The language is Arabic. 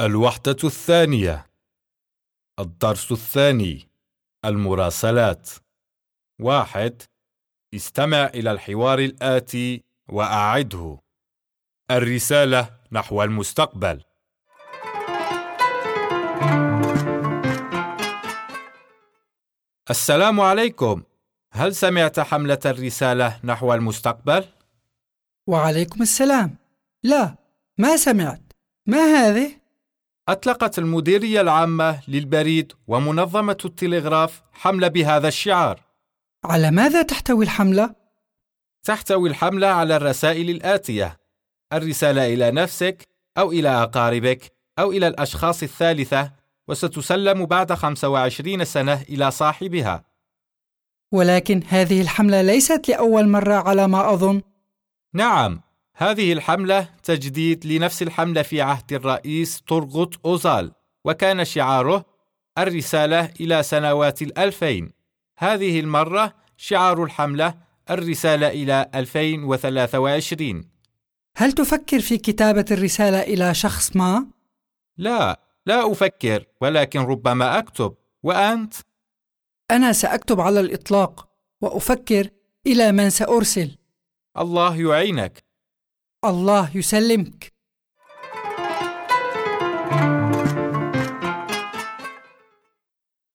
الوحدة الثانية الدرس الثاني المراسلات. واحد استمع إلى الحوار الآتي وأعده. الرسالة نحو المستقبل. السلام عليكم. هل سمعت حملة الرسالة نحو المستقبل؟ وعليكم السلام. لا ما سمعت. ما هذه؟ أطلقت المديرية العامة للبريد ومنظمة التلغراف حملة بهذا الشعار. على ماذا تحتوي الحملة؟ تحتوي الحملة على الرسائل الآتية الرسالة إلى نفسك أو إلى أقاربك أو إلى الأشخاص الثالثة وستسلم بعد 25 سنة إلى صاحبها. ولكن هذه الحملة ليست لأول مرة على ما أظن. نعم هذه الحملة تجديد لنفس الحملة في عهد الرئيس طرغوت أوزال وكان شعاره الرسالة إلى سنوات الألفين. هذه المرة شعار الحملة الرسالة إلى 2023 هل تفكر في كتابة الرسالة إلى شخص ما؟ لا لا أفكر ولكن ربما أكتب. وأنت؟ أنا سأكتب على الإطلاق وأفكر إلى من سأرسل. الله يعينك. Allah yüsellimk.